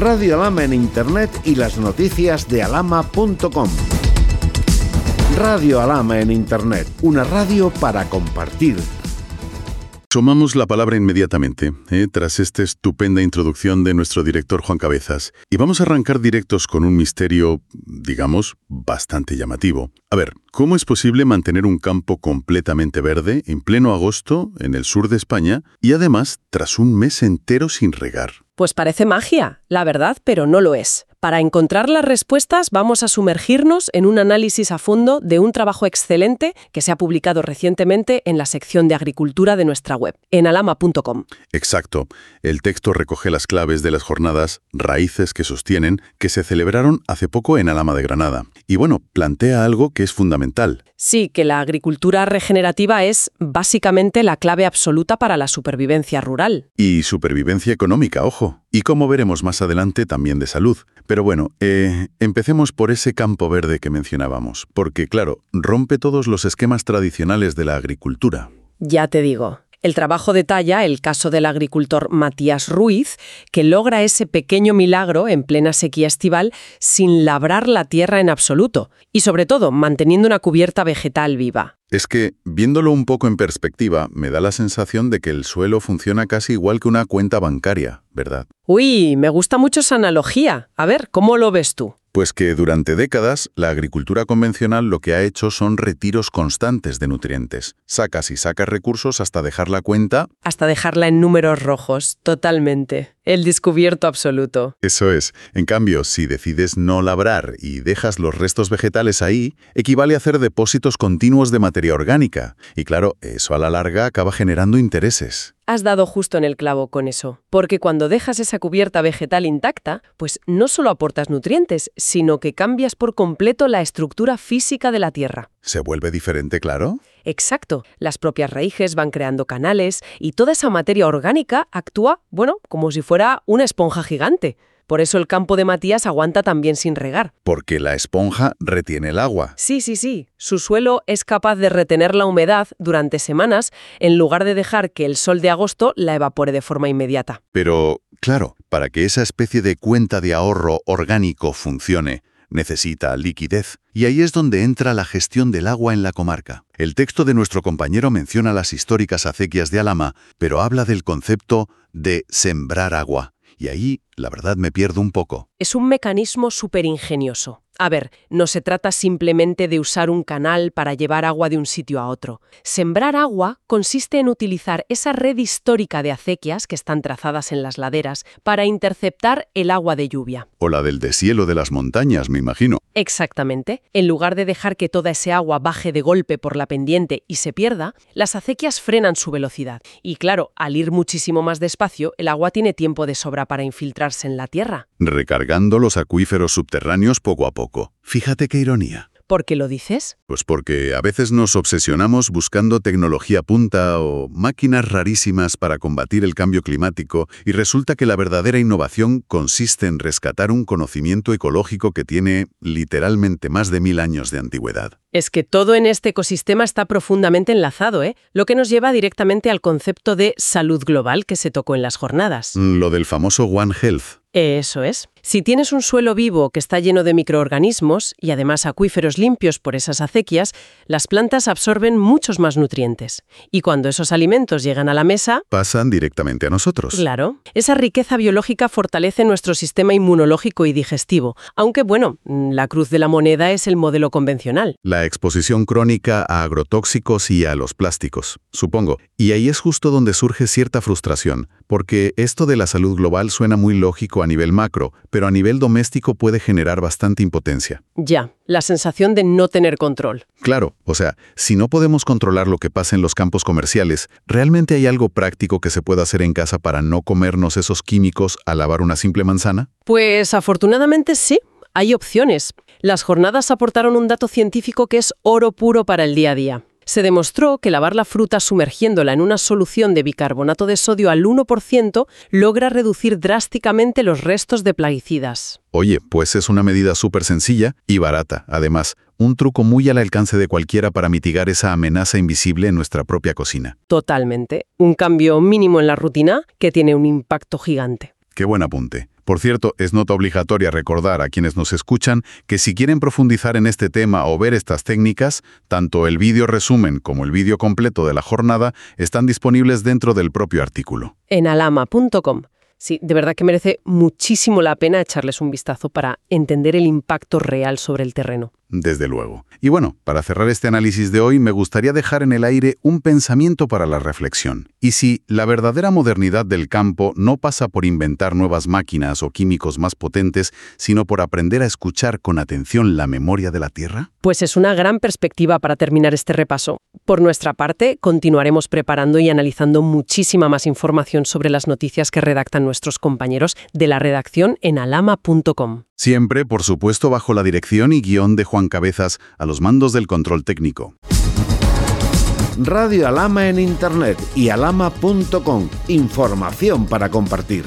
Radio Alama en Internet y las noticias de alama.com. Radio Alama en Internet, una radio para compartir. Sumamos la palabra inmediatamente, ¿eh? tras esta estupenda introducción de nuestro director Juan Cabezas, y vamos a arrancar directos con un misterio, digamos, bastante llamativo. A ver, ¿cómo es posible mantener un campo completamente verde en pleno agosto en el sur de España y además tras un mes entero sin regar? Pues parece magia, la verdad, pero no lo es. Para encontrar las respuestas vamos a sumergirnos en un análisis a fondo de un trabajo excelente que se ha publicado recientemente en la sección de agricultura de nuestra web, en alama.com. Exacto. El texto recoge las claves de las jornadas Raíces que sostienen que se celebraron hace poco en Alama de Granada. Y bueno, plantea algo que es fundamental. Sí, que la agricultura regenerativa es básicamente la clave absoluta para la supervivencia rural. Y supervivencia económica, ojo. Y como veremos más adelante, también de salud. Pero bueno, eh, empecemos por ese campo verde que mencionábamos, porque claro, rompe todos los esquemas tradicionales de la agricultura. Ya te digo. El trabajo detalla el caso del agricultor Matías Ruiz, que logra ese pequeño milagro en plena sequía estival sin labrar la tierra en absoluto, y sobre todo manteniendo una cubierta vegetal viva. Es que, viéndolo un poco en perspectiva, me da la sensación de que el suelo funciona casi igual que una cuenta bancaria, ¿verdad? Uy, me gusta mucho esa analogía. A ver, ¿cómo lo ves tú? Pues que durante décadas la agricultura convencional lo que ha hecho son retiros constantes de nutrientes. Sacas y sacas recursos hasta dejar la cuenta... Hasta dejarla en números rojos, totalmente. El descubierto absoluto. Eso es. En cambio, si decides no labrar y dejas los restos vegetales ahí, equivale a hacer depósitos continuos de materia orgánica. Y claro, eso a la larga acaba generando intereses. Has dado justo en el clavo con eso, porque cuando dejas esa cubierta vegetal intacta, pues no solo aportas nutrientes, sino que cambias por completo la estructura física de la tierra. ¿Se vuelve diferente, claro? Exacto. Las propias raíces van creando canales y toda esa materia orgánica actúa, bueno, como si fuera una esponja gigante. Por eso el campo de Matías aguanta también sin regar. Porque la esponja retiene el agua. Sí, sí, sí. Su suelo es capaz de retener la humedad durante semanas en lugar de dejar que el sol de agosto la evapore de forma inmediata. Pero, claro, para que esa especie de cuenta de ahorro orgánico funcione, necesita liquidez. Y ahí es donde entra la gestión del agua en la comarca. El texto de nuestro compañero menciona las históricas acequias de Alama, pero habla del concepto de sembrar agua. Y ahí, la verdad, me pierdo un poco. Es un mecanismo súper ingenioso. A ver, no se trata simplemente de usar un canal para llevar agua de un sitio a otro. Sembrar agua consiste en utilizar esa red histórica de acequias que están trazadas en las laderas para interceptar el agua de lluvia. O la del deshielo de las montañas, me imagino. Exactamente. En lugar de dejar que toda ese agua baje de golpe por la pendiente y se pierda, las acequias frenan su velocidad. Y claro, al ir muchísimo más despacio, el agua tiene tiempo de sobra para infiltrarse en la tierra. Recargando los acuíferos subterráneos poco a poco. Fíjate qué ironía. ¿Por qué lo dices? Pues porque a veces nos obsesionamos buscando tecnología punta o máquinas rarísimas para combatir el cambio climático y resulta que la verdadera innovación consiste en rescatar un conocimiento ecológico que tiene literalmente más de mil años de antigüedad. Es que todo en este ecosistema está profundamente enlazado, ¿eh? Lo que nos lleva directamente al concepto de salud global que se tocó en las jornadas. Lo del famoso One Health. Eso es. Si tienes un suelo vivo que está lleno de microorganismos y además acuíferos limpios por esas acequias, las plantas absorben muchos más nutrientes. Y cuando esos alimentos llegan a la mesa... Pasan directamente a nosotros. Claro. Esa riqueza biológica fortalece nuestro sistema inmunológico y digestivo. Aunque, bueno, la cruz de la moneda es el modelo convencional. La exposición crónica a agrotóxicos y a los plásticos, supongo. Y ahí es justo donde surge cierta frustración, porque esto de la salud global suena muy lógico a nivel macro, pero a nivel doméstico puede generar bastante impotencia. Ya, la sensación de no tener control. Claro, o sea, si no podemos controlar lo que pasa en los campos comerciales, ¿realmente hay algo práctico que se pueda hacer en casa para no comernos esos químicos al lavar una simple manzana? Pues afortunadamente sí, hay opciones. Las jornadas aportaron un dato científico que es oro puro para el día a día. Se demostró que lavar la fruta sumergiéndola en una solución de bicarbonato de sodio al 1% logra reducir drásticamente los restos de plaguicidas. Oye, pues es una medida súper sencilla y barata, además, un truco muy al alcance de cualquiera para mitigar esa amenaza invisible en nuestra propia cocina. Totalmente. Un cambio mínimo en la rutina que tiene un impacto gigante. Qué buen apunte Por cierto, es nota obligatoria recordar a quienes nos escuchan que si quieren profundizar en este tema o ver estas técnicas, tanto el vídeo resumen como el vídeo completo de la jornada están disponibles dentro del propio artículo. En alama.com. Sí, de verdad que merece muchísimo la pena echarles un vistazo para entender el impacto real sobre el terreno. Desde luego. Y bueno, para cerrar este análisis de hoy, me gustaría dejar en el aire un pensamiento para la reflexión. ¿Y si la verdadera modernidad del campo no pasa por inventar nuevas máquinas o químicos más potentes, sino por aprender a escuchar con atención la memoria de la Tierra? Pues es una gran perspectiva para terminar este repaso. Por nuestra parte, continuaremos preparando y analizando muchísima más información sobre las noticias que redactan nuestros compañeros de la redacción en alama.com. Siempre, por supuesto, bajo la dirección y guion de Juan Cabezas a los mandos del control técnico. Radio Alama en Internet y alama.com. Información para compartir.